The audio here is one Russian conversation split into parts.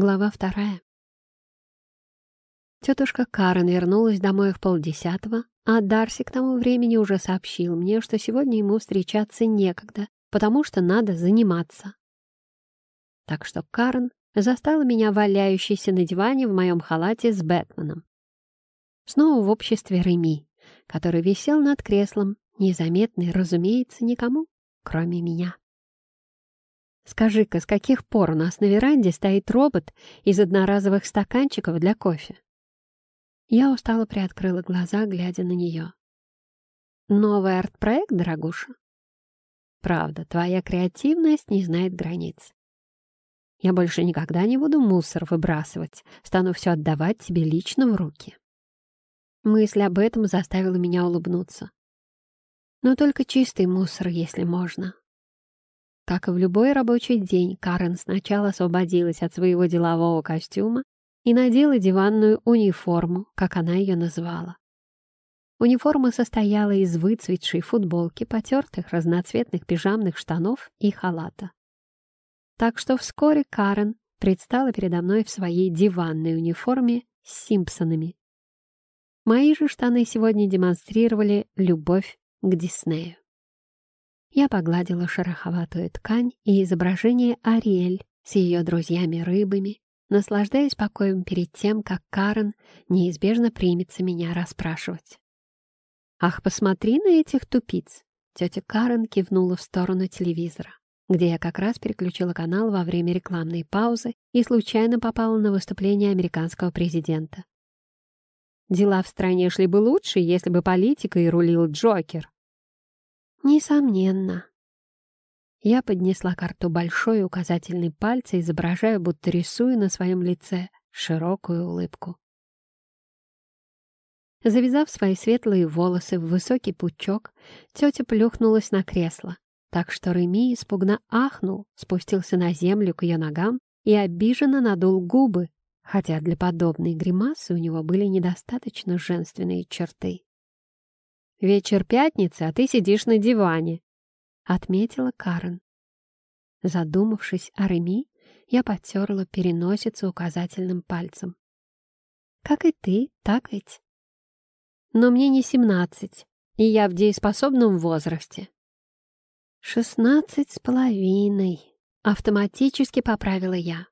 Глава вторая. Тетушка Карен вернулась домой в полдесятого, а Дарси к тому времени уже сообщил мне, что сегодня ему встречаться некогда, потому что надо заниматься. Так что Карен застала меня валяющейся на диване в моем халате с Бэтменом. Снова в обществе Реми, который висел над креслом, незаметный, разумеется, никому, кроме меня. Скажи-ка, с каких пор у нас на веранде стоит робот из одноразовых стаканчиков для кофе? Я устало приоткрыла глаза, глядя на нее. Новый арт-проект, дорогуша? Правда, твоя креативность не знает границ. Я больше никогда не буду мусор выбрасывать, стану все отдавать тебе лично в руки. Мысль об этом заставила меня улыбнуться. Но только чистый мусор, если можно. Как и в любой рабочий день, Карен сначала освободилась от своего делового костюма и надела диванную униформу, как она ее назвала. Униформа состояла из выцветшей футболки, потертых разноцветных пижамных штанов и халата. Так что вскоре Карен предстала передо мной в своей диванной униформе с Симпсонами. Мои же штаны сегодня демонстрировали любовь к Диснею. Я погладила шероховатую ткань и изображение Ариэль с ее друзьями-рыбами, наслаждаясь покоем перед тем, как Карен неизбежно примется меня расспрашивать. «Ах, посмотри на этих тупиц!» Тетя Карен кивнула в сторону телевизора, где я как раз переключила канал во время рекламной паузы и случайно попала на выступление американского президента. Дела в стране шли бы лучше, если бы политикой рулил Джокер. Несомненно. Я поднесла карту большой указательный пальцы, изображая, будто рисую на своем лице широкую улыбку. Завязав свои светлые волосы в высокий пучок, тетя плюхнулась на кресло, так что Реми испугно ахнул, спустился на землю к ее ногам и обиженно надул губы, хотя для подобной гримасы у него были недостаточно женственные черты. Вечер пятницы, а ты сидишь на диване», — отметила Карен. Задумавшись о Реми, я потерла переносицу указательным пальцем. «Как и ты, так ведь?» «Но мне не семнадцать, и я в дееспособном возрасте». «Шестнадцать с половиной», — автоматически поправила я.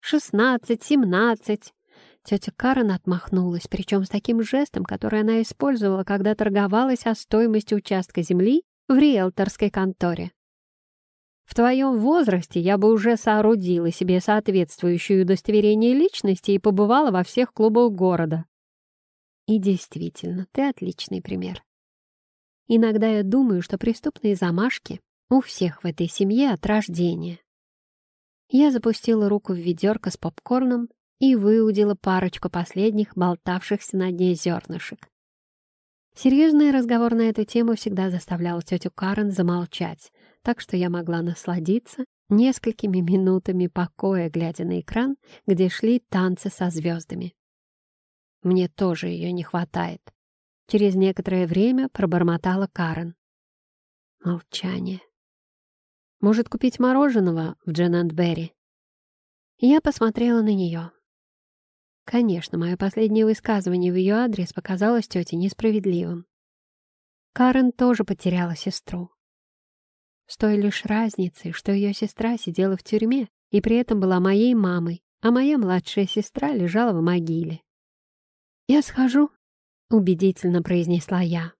«Шестнадцать, семнадцать, Тетя Карен отмахнулась, причем с таким жестом, который она использовала, когда торговалась о стоимости участка земли в риэлторской конторе. В твоем возрасте я бы уже соорудила себе соответствующее удостоверение личности и побывала во всех клубах города. И действительно, ты отличный пример. Иногда я думаю, что преступные замашки у всех в этой семье от рождения. Я запустила руку в ведерко с попкорном и выудила парочку последних болтавшихся на дне зернышек. Серьезный разговор на эту тему всегда заставлял тетю Карен замолчать, так что я могла насладиться несколькими минутами покоя, глядя на экран, где шли танцы со звездами. Мне тоже ее не хватает. Через некоторое время пробормотала Карен. Молчание. Может, купить мороженого в Джен Берри? Я посмотрела на нее. Конечно, мое последнее высказывание в ее адрес показалось тете несправедливым. Карен тоже потеряла сестру. С той лишь разницей, что ее сестра сидела в тюрьме и при этом была моей мамой, а моя младшая сестра лежала в могиле. «Я схожу», — убедительно произнесла я.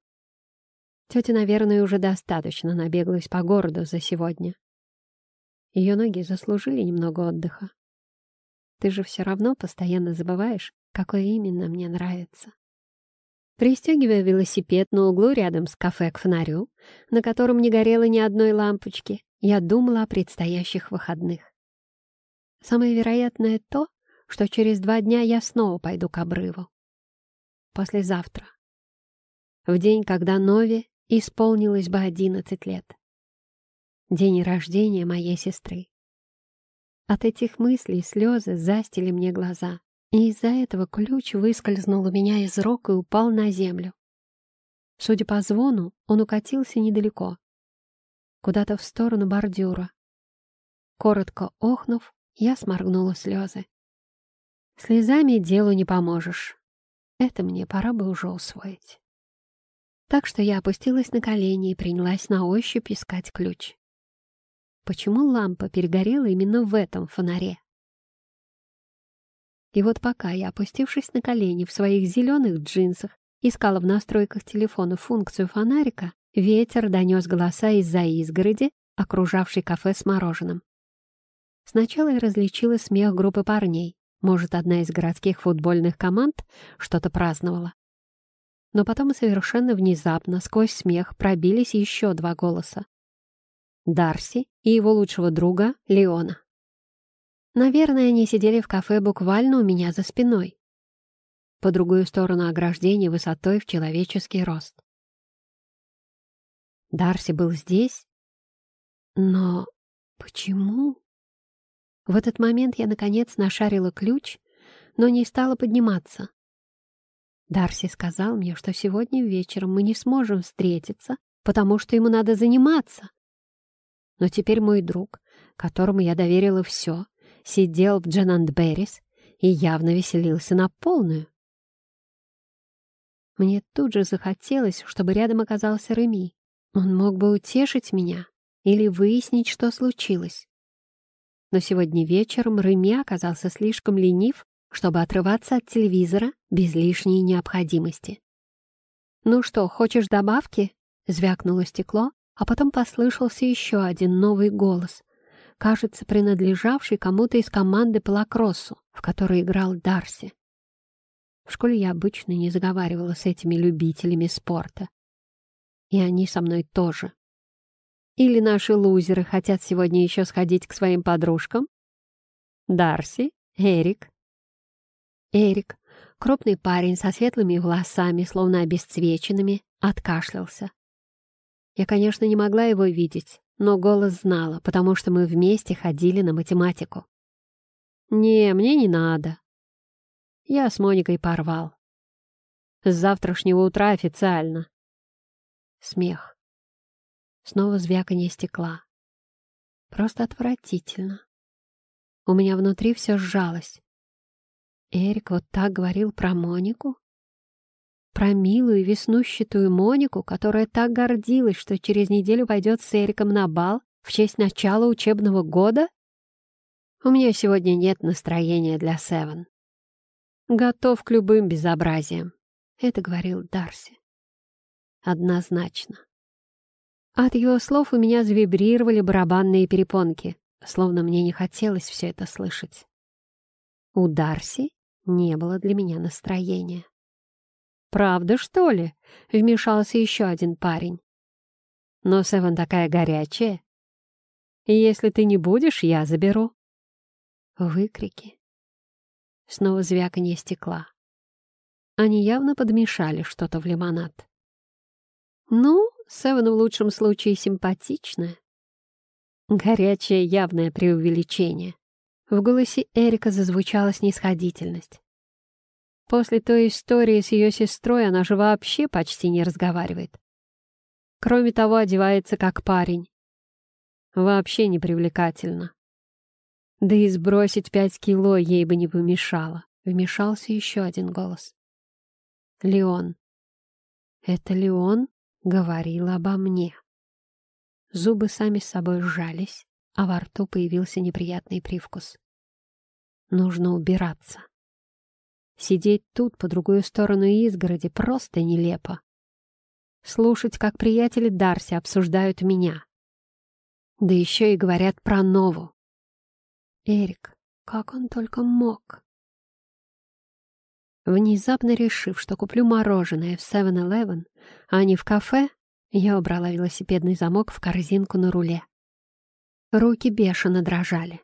Тетя, наверное, уже достаточно набеглась по городу за сегодня. Ее ноги заслужили немного отдыха. Ты же все равно постоянно забываешь, какой именно мне нравится. Пристегивая велосипед на углу рядом с кафе к фонарю, на котором не горело ни одной лампочки, я думала о предстоящих выходных. Самое вероятное то, что через два дня я снова пойду к обрыву. Послезавтра. В день, когда Нове исполнилось бы одиннадцать лет. День рождения моей сестры. От этих мыслей слезы застили мне глаза, и из-за этого ключ выскользнул у меня из рук и упал на землю. Судя по звону, он укатился недалеко, куда-то в сторону бордюра. Коротко охнув, Я сморгнула слезы. Слезами делу не поможешь. Это мне пора бы уже усвоить. Так что я опустилась на колени и принялась на ощупь искать ключ. Почему лампа перегорела именно в этом фонаре? И вот пока я, опустившись на колени в своих зеленых джинсах, искала в настройках телефона функцию фонарика, ветер донес голоса из-за изгороди, окружавшей кафе с мороженым. Сначала я различила смех группы парней. Может, одна из городских футбольных команд что-то праздновала. Но потом совершенно внезапно сквозь смех пробились еще два голоса. Дарси и его лучшего друга Леона. Наверное, они сидели в кафе буквально у меня за спиной. По другую сторону ограждения высотой в человеческий рост. Дарси был здесь? Но почему? В этот момент я, наконец, нашарила ключ, но не стала подниматься. Дарси сказал мне, что сегодня вечером мы не сможем встретиться, потому что ему надо заниматься. Но теперь мой друг, которому я доверила все, сидел в Джанандберрис и явно веселился на полную. Мне тут же захотелось, чтобы рядом оказался Реми. Он мог бы утешить меня или выяснить, что случилось. Но сегодня вечером Реми оказался слишком ленив, чтобы отрываться от телевизора без лишней необходимости. «Ну что, хочешь добавки?» — звякнуло стекло, а потом послышался еще один новый голос, кажется, принадлежавший кому-то из команды по лакроссу, в которой играл Дарси. В школе я обычно не заговаривала с этими любителями спорта. И они со мной тоже. Или наши лузеры хотят сегодня еще сходить к своим подружкам? Дарси, Эрик. Эрик, крупный парень со светлыми волосами, словно обесцвеченными, откашлялся. Я, конечно, не могла его видеть, но голос знала, потому что мы вместе ходили на математику. «Не, мне не надо». Я с Моникой порвал. С завтрашнего утра официально. Смех. Снова звяканье стекла. Просто отвратительно. У меня внутри все сжалось. Эрик вот так говорил про Монику? Про милую веснущатую Монику, которая так гордилась, что через неделю пойдет с Эриком на бал в честь начала учебного года? У меня сегодня нет настроения для Севен. Готов к любым безобразиям. Это говорил Дарси. Однозначно. От его слов у меня завибрировали барабанные перепонки, словно мне не хотелось все это слышать. У Дарси не было для меня настроения. «Правда, что ли?» — вмешался еще один парень. «Но Севен такая горячая. Если ты не будешь, я заберу». Выкрики. Снова звяканье стекла. Они явно подмешали что-то в лимонад. «Ну, Севен в лучшем случае симпатичная». Горячее явное преувеличение. В голосе Эрика зазвучала снисходительность. После той истории с ее сестрой она же вообще почти не разговаривает. Кроме того, одевается как парень. Вообще не привлекательно. Да и сбросить пять кило ей бы не помешало. Вмешался еще один голос. Леон. Это Леон говорил обо мне. Зубы сами с собой сжались, а во рту появился неприятный привкус. Нужно убираться. Сидеть тут, по другую сторону изгороди, просто нелепо. Слушать, как приятели Дарси обсуждают меня. Да еще и говорят про Нову. Эрик, как он только мог. Внезапно решив, что куплю мороженое в 7-Eleven, а не в кафе, я убрала велосипедный замок в корзинку на руле. Руки бешено дрожали.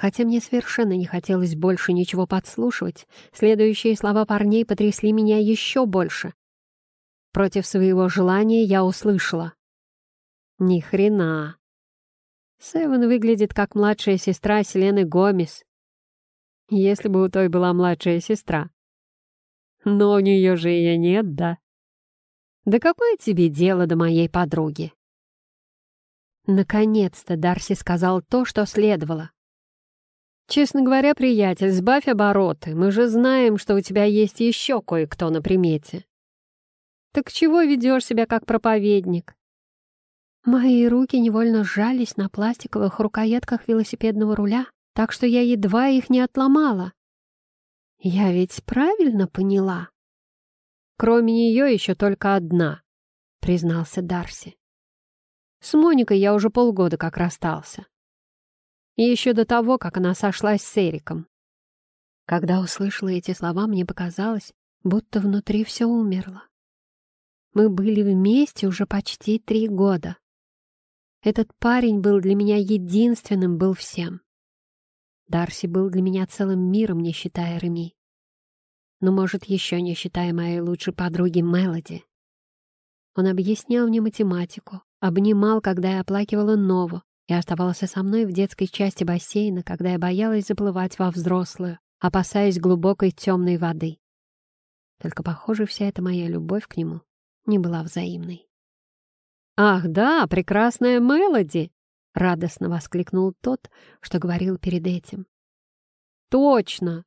Хотя мне совершенно не хотелось больше ничего подслушивать, следующие слова парней потрясли меня еще больше. Против своего желания я услышала. Ни хрена. Севен выглядит как младшая сестра Селены Гомес. Если бы у той была младшая сестра. Но у нее же ее нет, да? Да какое тебе дело до моей подруги? Наконец-то Дарси сказал то, что следовало. «Честно говоря, приятель, сбавь обороты. Мы же знаем, что у тебя есть еще кое-кто на примете». «Так чего ведешь себя как проповедник?» Мои руки невольно сжались на пластиковых рукоятках велосипедного руля, так что я едва их не отломала. Я ведь правильно поняла? Кроме нее еще только одна, признался Дарси. С Моникой я уже полгода как расстался. И еще до того, как она сошлась с Эриком. Когда услышала эти слова, мне показалось, будто внутри все умерло. Мы были вместе уже почти три года. Этот парень был для меня единственным, был всем. Дарси был для меня целым миром, не считая Реми. Но, может, еще не считая моей лучшей подруги Мелоди. Он объяснял мне математику, обнимал, когда я оплакивала Нову, и оставался со мной в детской части бассейна, когда я боялась заплывать во взрослую, опасаясь глубокой темной воды. Только, похоже, вся эта моя любовь к нему не была взаимной. «Ах, да, прекрасная Мелоди!» — радостно воскликнул тот, что говорил перед этим. «Точно!»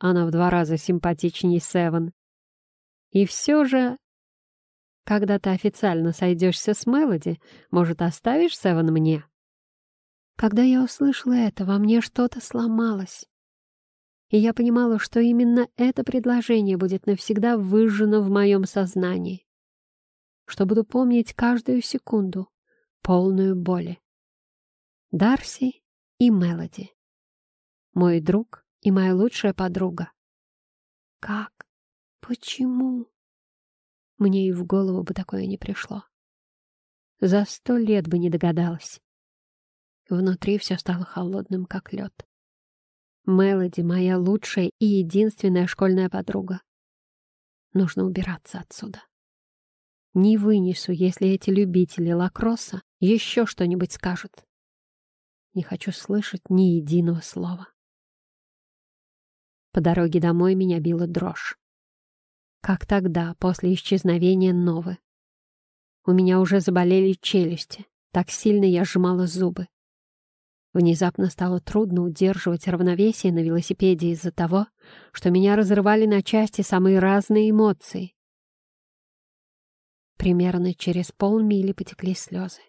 Она в два раза симпатичнее Севен. И все же когда ты официально сойдешься с Мелоди, может, оставишь Севен мне?» Когда я услышала это, во мне что-то сломалось. И я понимала, что именно это предложение будет навсегда выжжено в моем сознании. Что буду помнить каждую секунду, полную боли. Дарси и Мелоди. Мой друг и моя лучшая подруга. Как? Почему? Мне и в голову бы такое не пришло. За сто лет бы не догадалась. Внутри все стало холодным, как лед. Мелоди — моя лучшая и единственная школьная подруга. Нужно убираться отсюда. Не вынесу, если эти любители лакросса еще что-нибудь скажут. Не хочу слышать ни единого слова. По дороге домой меня била дрожь как тогда, после исчезновения Новы. У меня уже заболели челюсти, так сильно я сжимала зубы. Внезапно стало трудно удерживать равновесие на велосипеде из-за того, что меня разрывали на части самые разные эмоции. Примерно через полмили потекли слезы.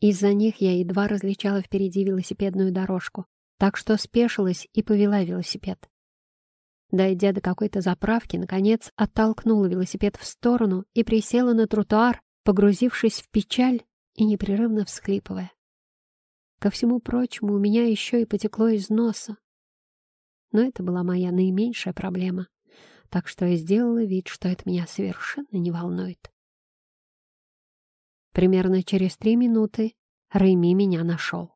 Из-за них я едва различала впереди велосипедную дорожку, так что спешилась и повела велосипед. Дойдя до какой-то заправки, наконец оттолкнула велосипед в сторону и присела на тротуар, погрузившись в печаль и непрерывно всхлипывая. Ко всему прочему, у меня еще и потекло из носа. Но это была моя наименьшая проблема, так что я сделала вид, что это меня совершенно не волнует. Примерно через три минуты Рэйми меня нашел.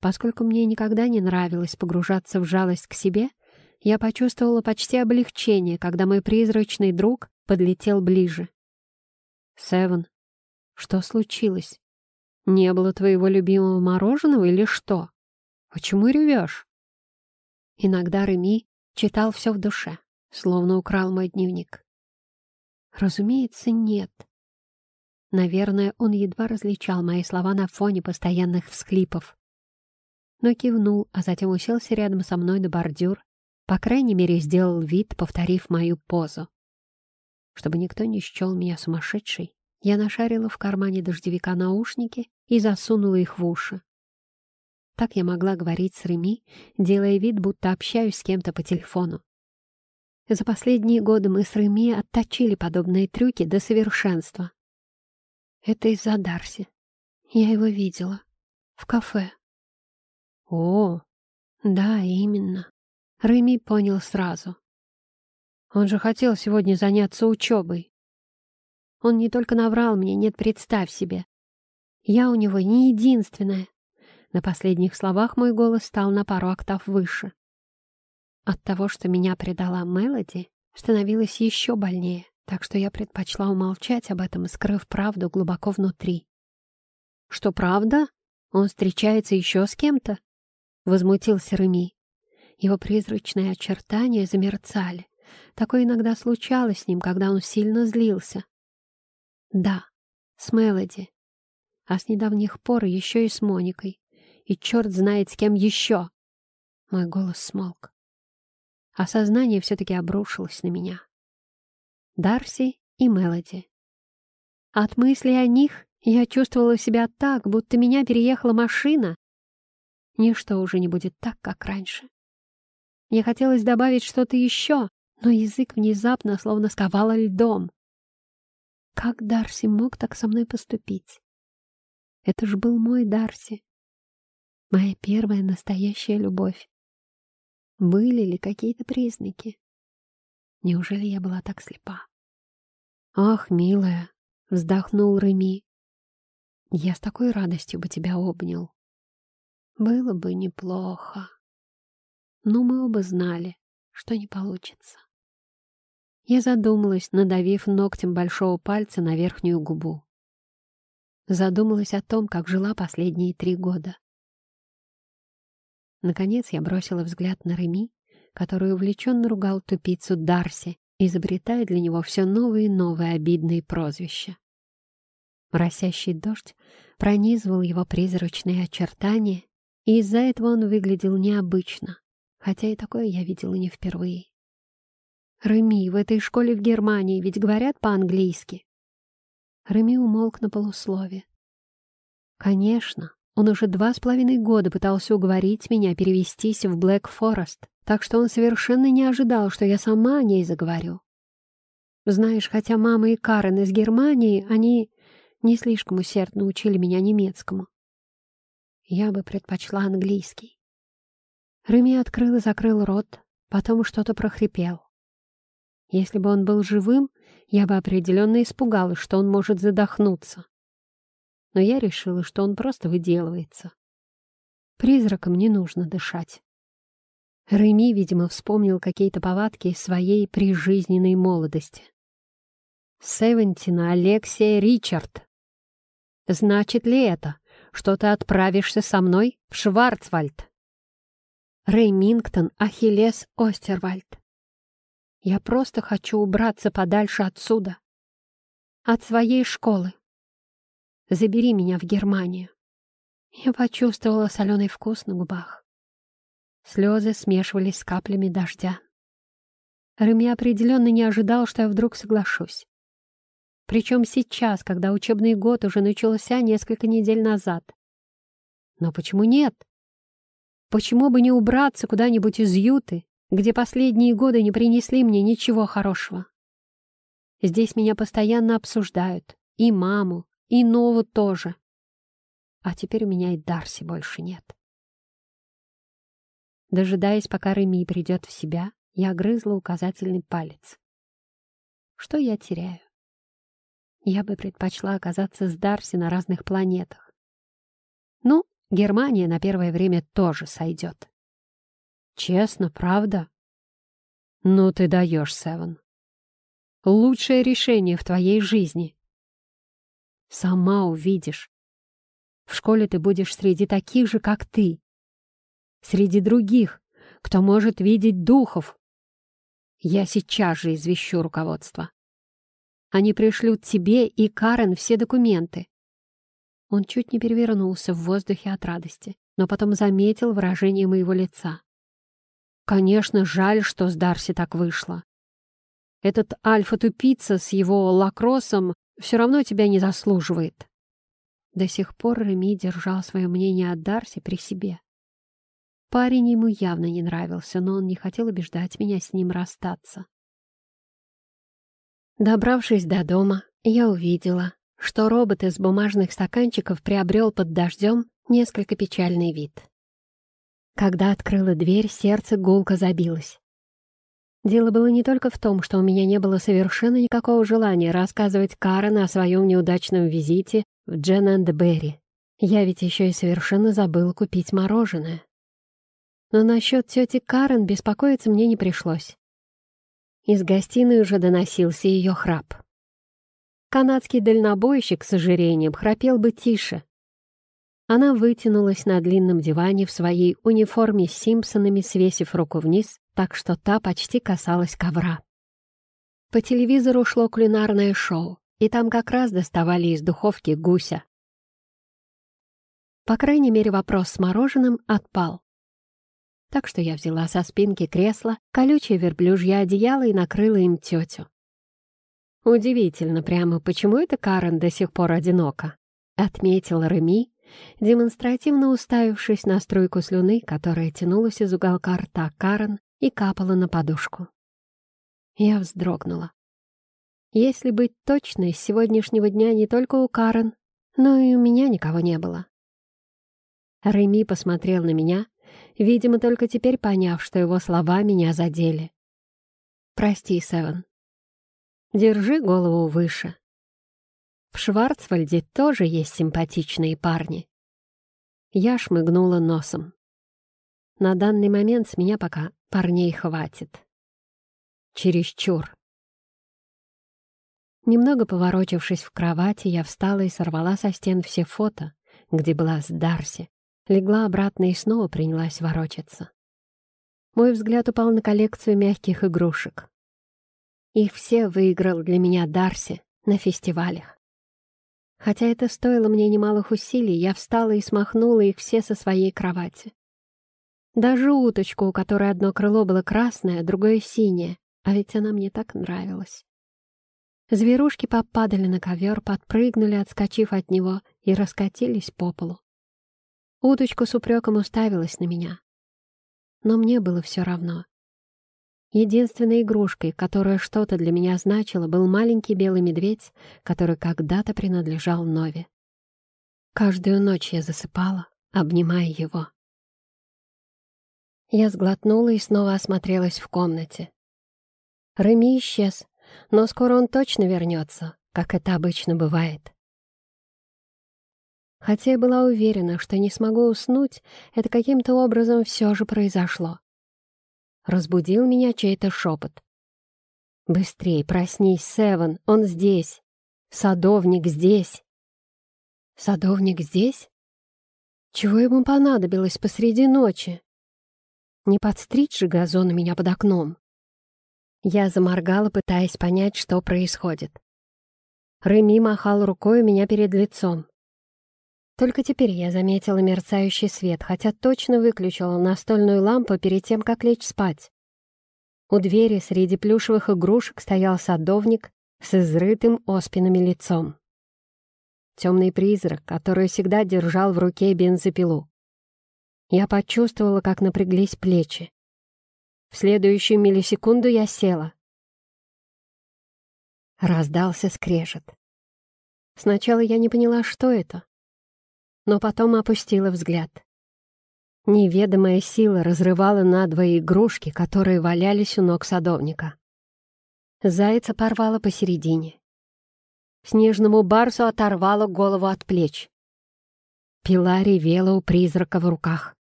Поскольку мне никогда не нравилось погружаться в жалость к себе, я почувствовала почти облегчение, когда мой призрачный друг подлетел ближе. «Севен, что случилось? Не было твоего любимого мороженого или что? Почему ревешь?» Иногда Реми читал все в душе, словно украл мой дневник. Разумеется, нет. Наверное, он едва различал мои слова на фоне постоянных всхлипов. Но кивнул, а затем уселся рядом со мной на бордюр по крайней мере, сделал вид, повторив мою позу. Чтобы никто не счел меня сумасшедшей, я нашарила в кармане дождевика наушники и засунула их в уши. Так я могла говорить с Реми, делая вид, будто общаюсь с кем-то по телефону. За последние годы мы с Реми отточили подобные трюки до совершенства. Это из-за Дарси. Я его видела. В кафе. О, да, именно. Реми понял сразу. Он же хотел сегодня заняться учебой. Он не только наврал мне, нет, представь себе. Я у него не единственная. На последних словах мой голос стал на пару октав выше. От того, что меня предала Мелоди, становилось еще больнее, так что я предпочла умолчать об этом, скрыв правду глубоко внутри. «Что правда? Он встречается еще с кем-то?» — возмутился Реми. Его призрачные очертания замерцали. Такое иногда случалось с ним, когда он сильно злился. Да, с Мелоди. А с недавних пор еще и с Моникой. и черт знает с кем еще. Мой голос смолк. Осознание все-таки обрушилось на меня. Дарси и Мелоди. От мысли о них я чувствовала себя так, будто меня переехала машина. Ничто уже не будет так, как раньше. Мне хотелось добавить что-то еще, но язык внезапно словно сковало льдом. Как Дарси мог так со мной поступить? Это ж был мой Дарси. Моя первая настоящая любовь. Были ли какие-то признаки? Неужели я была так слепа? «Ах, милая!» — вздохнул Реми. «Я с такой радостью бы тебя обнял. Было бы неплохо. Но мы оба знали, что не получится». Я задумалась, надавив ногтем большого пальца на верхнюю губу. Задумалась о том, как жила последние три года. Наконец я бросила взгляд на Реми, который увлеченно ругал тупицу Дарси, изобретая для него все новые и новые обидные прозвища. Моросящий дождь пронизывал его призрачные очертания, и из-за этого он выглядел необычно, хотя и такое я видела не впервые. «Реми, в этой школе в Германии ведь говорят по-английски?» Реми умолк на полуслове. «Конечно, он уже два с половиной года пытался уговорить меня перевестись в Блэк Форест, так что он совершенно не ожидал, что я сама о ней заговорю. Знаешь, хотя мама и Карен из Германии, они не слишком усердно учили меня немецкому. Я бы предпочла английский. Реми открыл и закрыл рот, потом что-то прохрипел. Если бы он был живым, я бы определенно испугалась, что он может задохнуться. Но я решила, что он просто выделывается. Призракам не нужно дышать. Реми, видимо, вспомнил какие-то повадки своей прижизненной молодости. «Севентина Алексия Ричард. Значит ли это, что ты отправишься со мной в Шварцвальд?» Реймингтон Ахиллес Остервальд. Я просто хочу убраться подальше отсюда. От своей школы. Забери меня в Германию. Я почувствовала соленый вкус на губах. Слезы смешивались с каплями дождя. Реми определенно не ожидал, что я вдруг соглашусь. Причем сейчас, когда учебный год уже начался несколько недель назад. Но почему нет? Почему бы не убраться куда-нибудь из Юты где последние годы не принесли мне ничего хорошего. Здесь меня постоянно обсуждают, и маму, и Нову тоже. А теперь у меня и Дарси больше нет. Дожидаясь, пока Реми придет в себя, я грызла указательный палец. Что я теряю? Я бы предпочла оказаться с Дарси на разных планетах. Германия на первое время тоже сойдет. Честно, правда? Ну ты даешь, Севен. Лучшее решение в твоей жизни. Сама увидишь. В школе ты будешь среди таких же, как ты. Среди других, кто может видеть духов. Я сейчас же извещу руководство. Они пришлют тебе и Карен все документы. Он чуть не перевернулся в воздухе от радости, но потом заметил выражение моего лица. Конечно, жаль, что с Дарси так вышло. Этот альфа-тупица с его лакроссом все равно тебя не заслуживает. До сих пор Реми держал свое мнение о Дарси при себе. Парень ему явно не нравился, но он не хотел убеждать меня с ним расстаться. Добравшись до дома, я увидела, что робот из бумажных стаканчиков приобрел под дождем несколько печальный вид. Когда открыла дверь, сердце гулко забилось. Дело было не только в том, что у меня не было совершенно никакого желания рассказывать Карен о своем неудачном визите в Джен энд Берри. Я ведь еще и совершенно забыла купить мороженое. Но насчет тети Карен беспокоиться мне не пришлось. Из гостиной уже доносился ее храп. Канадский дальнобойщик с ожирением храпел бы тише, она вытянулась на длинном диване в своей униформе с Симпсонами, свесив руку вниз, так что та почти касалась ковра. По телевизору шло кулинарное шоу, и там как раз доставали из духовки гуся. По крайней мере, вопрос с мороженым отпал. Так что я взяла со спинки кресла колючее верблюжье одеяло и накрыла им тетю. «Удивительно прямо, почему это Карен до сих пор одинока?» — отметила Реми, демонстративно уставившись на струйку слюны, которая тянулась из уголка рта Карен и капала на подушку. Я вздрогнула. Если быть точной, с сегодняшнего дня не только у Карен, но и у меня никого не было. Реми посмотрел на меня, видимо, только теперь поняв, что его слова меня задели. «Прости, Севен. Держи голову выше. В Шварцвальде тоже есть симпатичные парни». Я шмыгнула носом. На данный момент с меня пока парней хватит. Чересчур. Немного поворочившись в кровати, я встала и сорвала со стен все фото, где была с Дарси, легла обратно и снова принялась ворочаться. Мой взгляд упал на коллекцию мягких игрушек. Их все выиграл для меня Дарси на фестивалях. Хотя это стоило мне немалых усилий, я встала и смахнула их все со своей кровати. Даже уточку, у которой одно крыло было красное, другое синее, а ведь она мне так нравилась. Зверушки попадали на ковер, подпрыгнули, отскочив от него, и раскатились по полу. Уточка с упреком уставилась на меня. Но мне было все равно. Единственной игрушкой, которая что-то для меня значила, был маленький белый медведь, который когда-то принадлежал Нове. Каждую ночь я засыпала, обнимая его. Я сглотнула и снова осмотрелась в комнате. Реми исчез, но скоро он точно вернется, как это обычно бывает. Хотя я была уверена, что не смогу уснуть, это каким-то образом все же произошло. Разбудил меня чей-то шепот. «Быстрей, проснись, Севен, он здесь! Садовник здесь!» «Садовник здесь? Чего ему понадобилось посреди ночи? Не подстричь же газон у меня под окном!» Я заморгала, пытаясь понять, что происходит. Реми махал рукой у меня перед лицом. Только теперь я заметила мерцающий свет, хотя точно выключила настольную лампу перед тем, как лечь спать. У двери среди плюшевых игрушек стоял садовник с изрытым оспинами лицом. Темный призрак, который всегда держал в руке бензопилу. Я почувствовала, как напряглись плечи. В следующую миллисекунду я села. Раздался скрежет. Сначала я не поняла, что это, но потом опустила взгляд. Неведомая сила разрывала надвое игрушки, которые валялись у ног садовника. Зайца порвала посередине. Снежному барсу оторвала голову от плеч. Пила ревела у призрака в руках.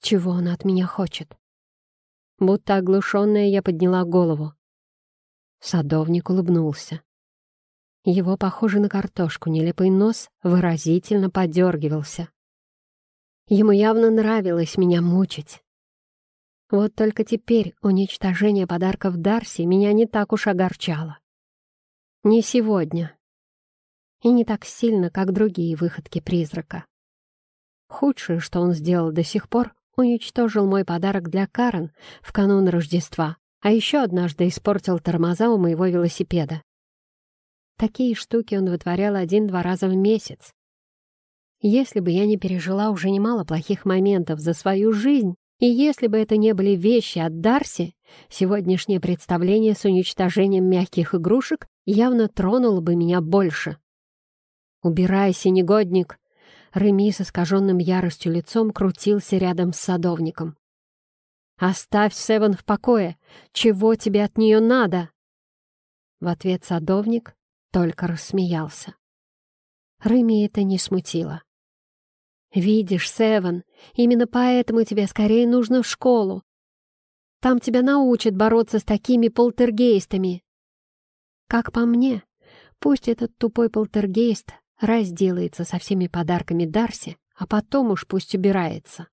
Чего он от меня хочет? Будто оглушенная, я подняла голову. Садовник улыбнулся. Его, похоже на картошку, нелепый нос выразительно подергивался. Ему явно нравилось меня мучить. Вот только теперь уничтожение подарков Дарси меня не так уж огорчало. Не сегодня. И не так сильно, как другие выходки призрака. Худшее, что он сделал до сих пор, уничтожил мой подарок для Карен в канун Рождества, а еще однажды испортил тормоза у моего велосипеда. Такие штуки он вытворял один-два раза в месяц. Если бы я не пережила уже немало плохих моментов за свою жизнь, и если бы это не были вещи от Дарси, сегодняшнее представление с уничтожением мягких игрушек явно тронуло бы меня больше. «Убирайся, негодник!» Реми с искаженным яростью лицом крутился рядом с садовником. «Оставь Севен в покое! Чего тебе от нее надо?» В ответ садовник только рассмеялся. Реми это не смутило. «Видишь, Севен, именно поэтому тебе скорее нужно в школу. Там тебя научат бороться с такими полтергейстами. Как по мне, пусть этот тупой полтергейст разделается со всеми подарками Дарси, а потом уж пусть убирается.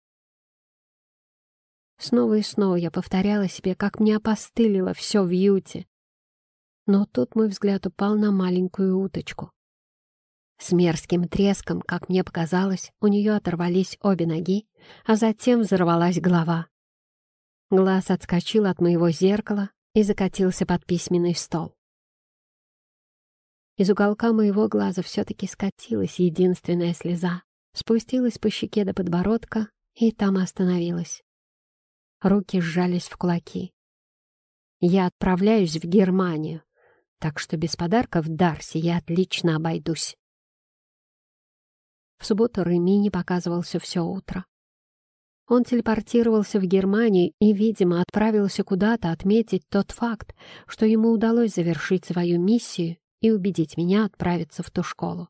Снова и снова я повторяла себе, как мне опостылило все в Юте. Но тут мой взгляд упал на маленькую уточку. С мерзким треском, как мне показалось, у нее оторвались обе ноги, а затем взорвалась голова. Глаз отскочил от моего зеркала и закатился под письменный стол. Из уголка моего глаза все-таки скатилась единственная слеза, спустилась по щеке до подбородка и там остановилась. Руки сжались в кулаки. Я отправляюсь в Германию, так что без подарков Дарси я отлично обойдусь. В субботу Реми не показывался все утро. Он телепортировался в Германию и, видимо, отправился куда-то отметить тот факт, что ему удалось завершить свою миссию и убедить меня отправиться в ту школу.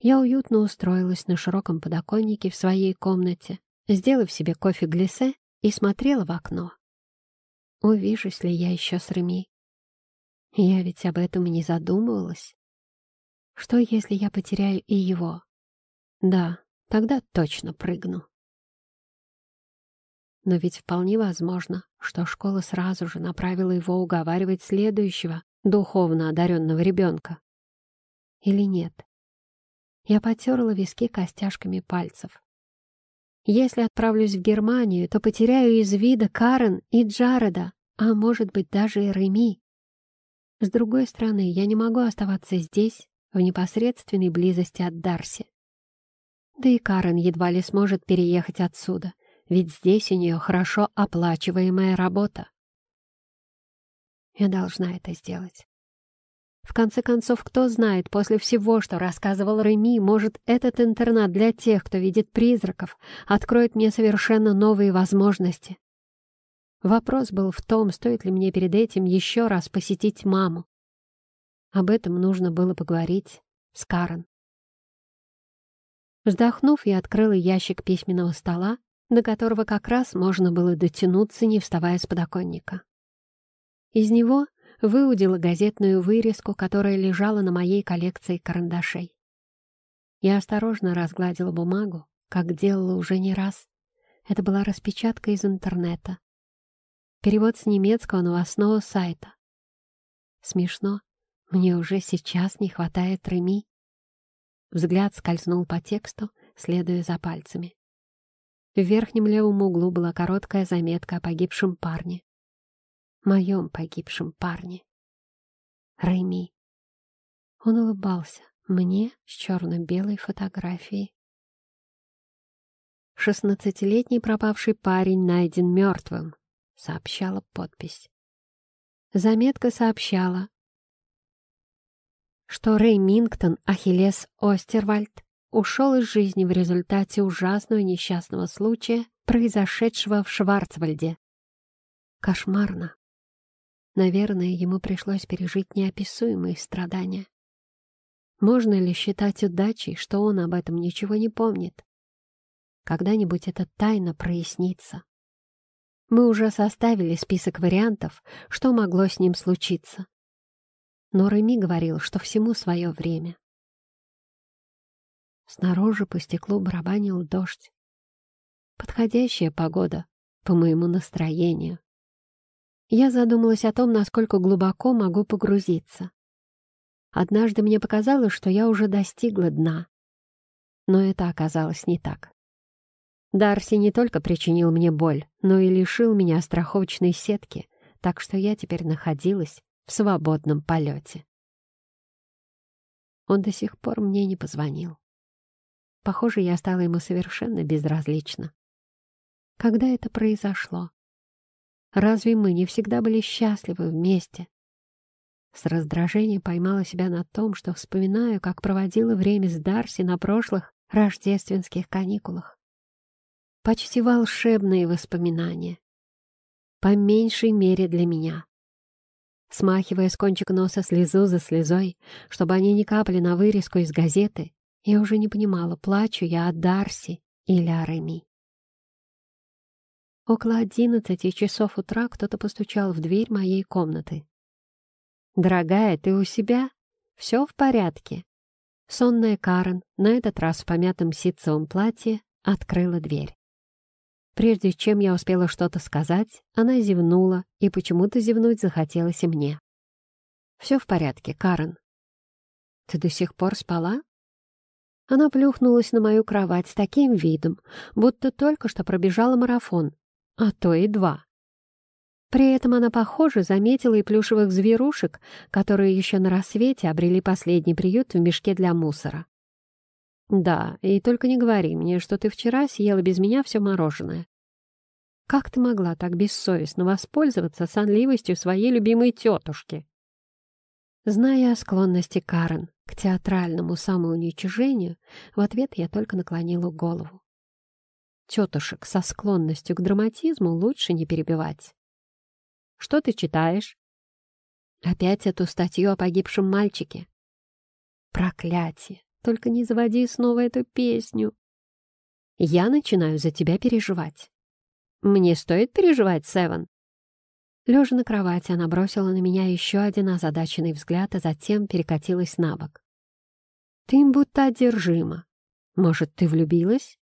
Я уютно устроилась на широком подоконнике в своей комнате, сделав себе кофе-глиссе и смотрела в окно. Увижусь ли я еще с Реми? Я ведь об этом не задумывалась. Что, если я потеряю и его? Да, тогда точно прыгну. Но ведь вполне возможно, что школа сразу же направила его уговаривать следующего духовно одаренного ребенка. Или нет? Я потерла виски костяшками пальцев. Если отправлюсь в Германию, то потеряю из вида Карен и Джареда, а может быть даже и Реми. С другой стороны, я не могу оставаться здесь, в непосредственной близости от Дарси. Да и Карен едва ли сможет переехать отсюда, ведь здесь у нее хорошо оплачиваемая работа. Я должна это сделать. В конце концов, кто знает, после всего, что рассказывал Реми, может, этот интернат для тех, кто видит призраков, откроет мне совершенно новые возможности. Вопрос был в том, стоит ли мне перед этим еще раз посетить маму. Об этом нужно было поговорить с Карен. Вздохнув, я открыла ящик письменного стола, до которого как раз можно было дотянуться, не вставая с подоконника. Из него выудила газетную вырезку, которая лежала на моей коллекции карандашей. Я осторожно разгладила бумагу, как делала уже не раз. Это была распечатка из интернета. Перевод с немецкого новостного сайта. Смешно, мне уже сейчас не хватает Реми. Взгляд скользнул по тексту, следуя за пальцами. В верхнем левом углу была короткая заметка о погибшем парне. Моем погибшем парне. Рэйми. Он улыбался мне с черно-белой фотографией. «Шестнадцатилетний пропавший парень найден мертвым», — сообщала подпись. Заметка сообщала, что Рэй Мингтон Ахиллес Остервальд ушел из жизни в результате ужасного несчастного случая, произошедшего в Шварцвальде. Кошмарно. Наверное, ему пришлось пережить неописуемые страдания. Можно ли считать удачей, что он об этом ничего не помнит? Когда-нибудь эта тайна прояснится. Мы уже составили список вариантов, что могло с ним случиться но Реми говорил, что всему свое время. Снаружи по стеклу барабанил дождь. Подходящая погода, по моему настроению. Я задумалась о том, насколько глубоко могу погрузиться. Однажды мне показалось, что я уже достигла дна. Но это оказалось не так. Дарси не только причинил мне боль, но и лишил меня страховочной сетки, так что я теперь находилась в свободном полете. Он до сих пор мне не позвонил. Похоже, я стала ему совершенно безразлична. Когда это произошло? Разве мы не всегда были счастливы вместе? С раздражением поймала себя на том, что вспоминаю, как проводила время с Дарси на прошлых рождественских каникулах. Почти волшебные воспоминания. По меньшей мере для меня смахивая с кончика носа слезу за слезой, чтобы они не капали на вырезку из газеты, я уже не понимала, плачу я о Дарси или о Реми. Около одиннадцати часов утра кто-то постучал в дверь моей комнаты. «Дорогая, ты у себя? Все в порядке?» Сонная Карен, на этот раз в помятом ситцевом платье, открыла дверь. Прежде чем я успела что-то сказать, она зевнула, и почему-то зевнуть захотелось и мне. «Все в порядке, Карен». «Ты до сих пор спала?» Она плюхнулась на мою кровать с таким видом, будто только что пробежала марафон, а то и два. При этом она, похоже, заметила и плюшевых зверушек, которые еще на рассвете обрели последний приют в мешке для мусора. «Да, и только не говори мне, что ты вчера съела без меня все мороженое. Как ты могла так бессовестно воспользоваться сонливостью своей любимой тетушки?» Зная о склонности Карен к театральному самоуничижению, в ответ я только наклонила голову. Тетушек со склонностью к драматизму лучше не перебивать. Что ты читаешь?» «Опять эту статью о погибшем мальчике». «Проклятие! Только не заводи снова эту песню!» «Я начинаю за тебя переживать». «Мне стоит переживать, Севен?» Лежа на кровати, она бросила на меня еще один озадаченный взгляд, а затем перекатилась на бок. «Ты им будто одержима. Может, ты влюбилась?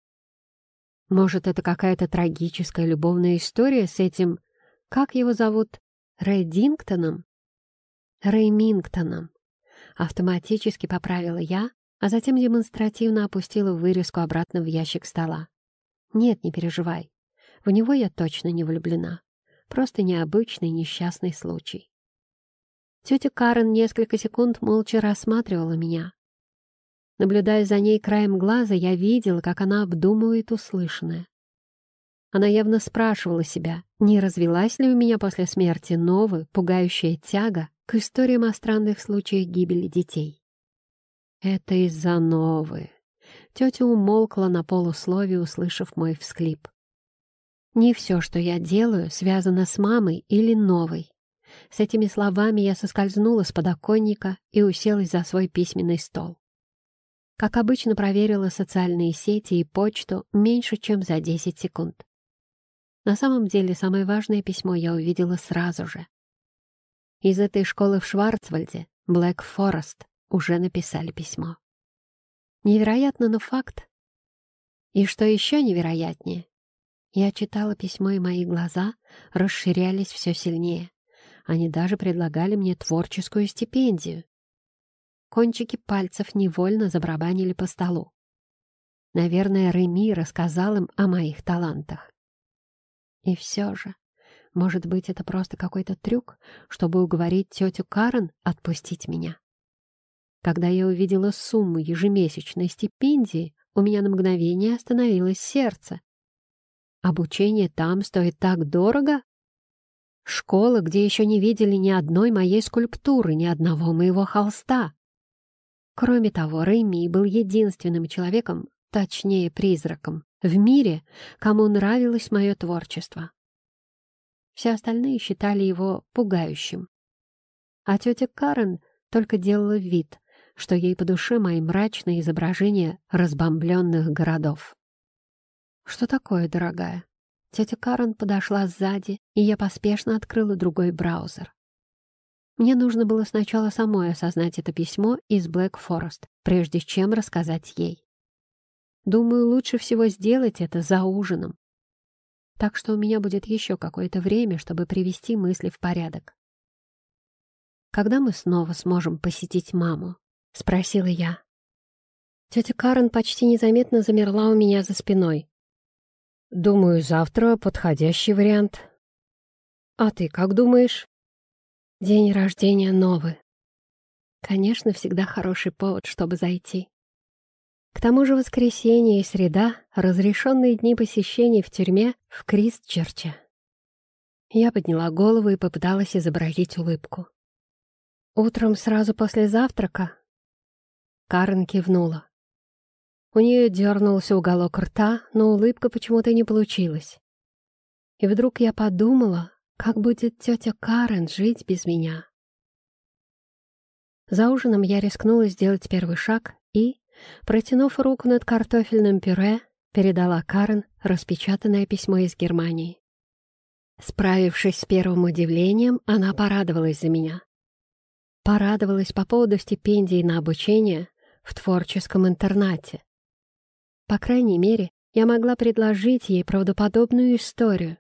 Может, это какая-то трагическая любовная история с этим как его зовут? Рэйдингтоном? Рэймингтоном. Автоматически поправила я, а затем демонстративно опустила вырезку обратно в ящик стола. Нет, не переживай. В него я точно не влюблена. Просто необычный несчастный случай. Тетя Карен несколько секунд молча рассматривала меня. Наблюдая за ней краем глаза, я видела, как она обдумывает услышанное. Она явно спрашивала себя, не развелась ли у меня после смерти новая, пугающая тяга к историям о странных случаях гибели детей. Это из-за новые. Тетя умолкла на полусловие, услышав мой всклип. Не все, что я делаю, связано с мамой или новой. С этими словами я соскользнула с подоконника и уселась за свой письменный стол. Как обычно, проверила социальные сети и почту меньше, чем за 10 секунд. На самом деле, самое важное письмо я увидела сразу же. Из этой школы в Шварцвальде, Блэк Форест, уже написали письмо. Невероятно, но факт. И что еще невероятнее, я читала письмо, и мои глаза расширялись все сильнее. Они даже предлагали мне творческую стипендию. Кончики пальцев невольно забрабанили по столу. Наверное, Реми рассказал им о моих талантах. И все же, может быть, это просто какой-то трюк, чтобы уговорить тетю Карен отпустить меня. Когда я увидела сумму ежемесячной стипендии, у меня на мгновение остановилось сердце. Обучение там стоит так дорого? Школа, где еще не видели ни одной моей скульптуры, ни одного моего холста. Кроме того, Рэйми был единственным человеком, точнее призраком, в мире, кому нравилось мое творчество. Все остальные считали его пугающим. А тетя Карен только делала вид, что ей по душе мои мрачные изображения разбомбленных городов. «Что такое, дорогая?» Тетя Карен подошла сзади, и я поспешно открыла другой браузер. Мне нужно было сначала самой осознать это письмо из Блэк Форест, прежде чем рассказать ей. Думаю, лучше всего сделать это за ужином. Так что у меня будет еще какое-то время, чтобы привести мысли в порядок. «Когда мы снова сможем посетить маму?» — спросила я. Тетя Карен почти незаметно замерла у меня за спиной. «Думаю, завтра подходящий вариант». «А ты как думаешь?» «День рождения новый. Конечно, всегда хороший повод, чтобы зайти. К тому же воскресенье и среда — разрешенные дни посещений в тюрьме в Кристчерче. Я подняла голову и попыталась изобразить улыбку. «Утром сразу после завтрака?» Карен кивнула. У нее дернулся уголок рта, но улыбка почему-то не получилась. И вдруг я подумала, как будет тетя Карен жить без меня. За ужином я рискнула сделать первый шаг и, Протянув руку над картофельным пюре, передала Карен распечатанное письмо из Германии. Справившись с первым удивлением, она порадовалась за меня. Порадовалась по поводу стипендии на обучение в творческом интернате. По крайней мере, я могла предложить ей правдоподобную историю.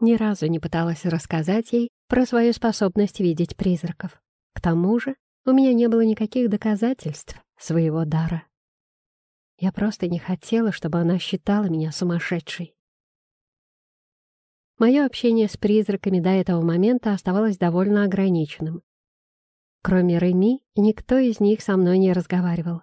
Ни разу не пыталась рассказать ей про свою способность видеть призраков. К тому же у меня не было никаких доказательств своего дара. Я просто не хотела, чтобы она считала меня сумасшедшей. Мое общение с призраками до этого момента оставалось довольно ограниченным. Кроме Реми, никто из них со мной не разговаривал.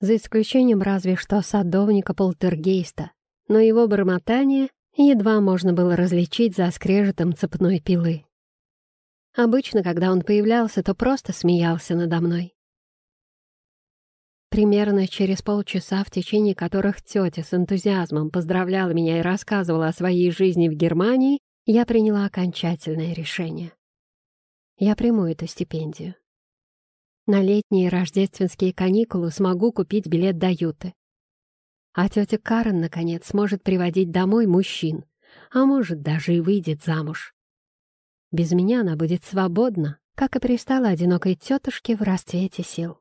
За исключением разве что садовника-полтергейста, но его бормотание едва можно было различить за скрежетом цепной пилы. Обычно, когда он появлялся, то просто смеялся надо мной. Примерно через полчаса, в течение которых тетя с энтузиазмом поздравляла меня и рассказывала о своей жизни в Германии, я приняла окончательное решение. Я приму эту стипендию. На летние рождественские каникулы смогу купить билет до Юты. А тетя Карен, наконец, сможет приводить домой мужчин, а может, даже и выйдет замуж. Без меня она будет свободна, как и пристала одинокой тетушке в расцвете сил.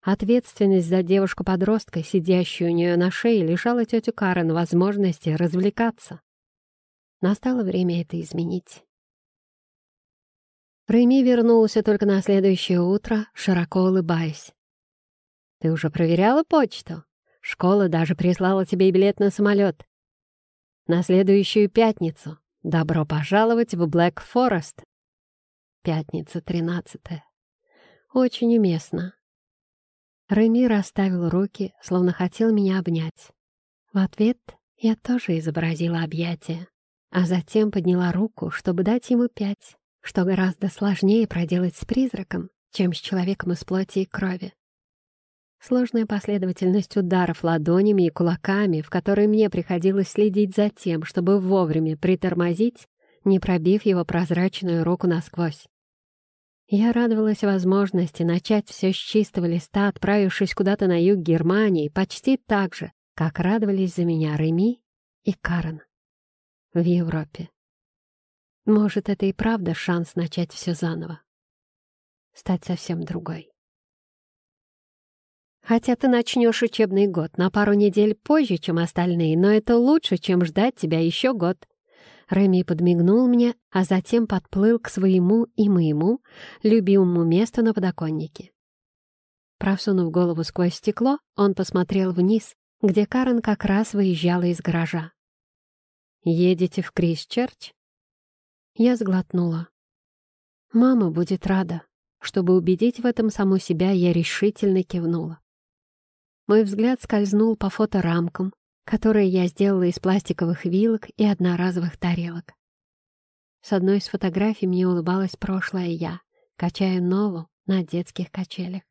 Ответственность за девушку-подростка, сидящую у нее на шее, лишала тетю Карен возможности развлекаться. Настало время это изменить. Рэми вернулся только на следующее утро, широко улыбаясь. «Ты уже проверяла почту? Школа даже прислала тебе билет на самолет. На следующую пятницу. Добро пожаловать в Блэк Форест». Пятница, тринадцатая. Очень уместно. Реми расставил руки, словно хотел меня обнять. В ответ я тоже изобразила объятие, а затем подняла руку, чтобы дать ему пять, что гораздо сложнее проделать с призраком, чем с человеком из плоти и крови. Сложная последовательность ударов ладонями и кулаками, в которой мне приходилось следить за тем, чтобы вовремя притормозить, не пробив его прозрачную руку насквозь. Я радовалась возможности начать все с чистого листа, отправившись куда-то на юг Германии, почти так же, как радовались за меня Реми и Карен в Европе. Может, это и правда шанс начать все заново. Стать совсем другой. Хотя ты начнешь учебный год на пару недель позже, чем остальные, но это лучше, чем ждать тебя еще год. Реми подмигнул мне, а затем подплыл к своему и моему любимому месту на подоконнике. Просунув голову сквозь стекло, он посмотрел вниз, где Карен как раз выезжала из гаража. «Едете в Крисчерч?» Я сглотнула. «Мама будет рада». Чтобы убедить в этом саму себя, я решительно кивнула. Мой взгляд скользнул по фоторамкам, которые я сделала из пластиковых вилок и одноразовых тарелок. С одной из фотографий мне улыбалась прошлое я, качая нову на детских качелях.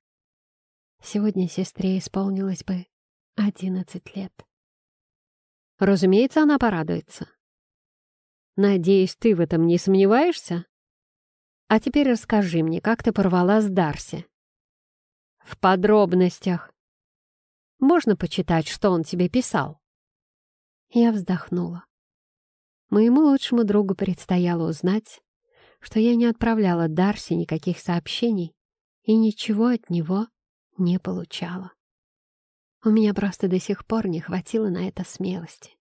Сегодня сестре исполнилось бы одиннадцать лет. Разумеется, она порадуется. Надеюсь, ты в этом не сомневаешься? А теперь расскажи мне, как ты порвала с Дарси. В подробностях. Можно почитать, что он тебе писал?» Я вздохнула. Моему лучшему другу предстояло узнать, что я не отправляла Дарси никаких сообщений и ничего от него не получала. У меня просто до сих пор не хватило на это смелости.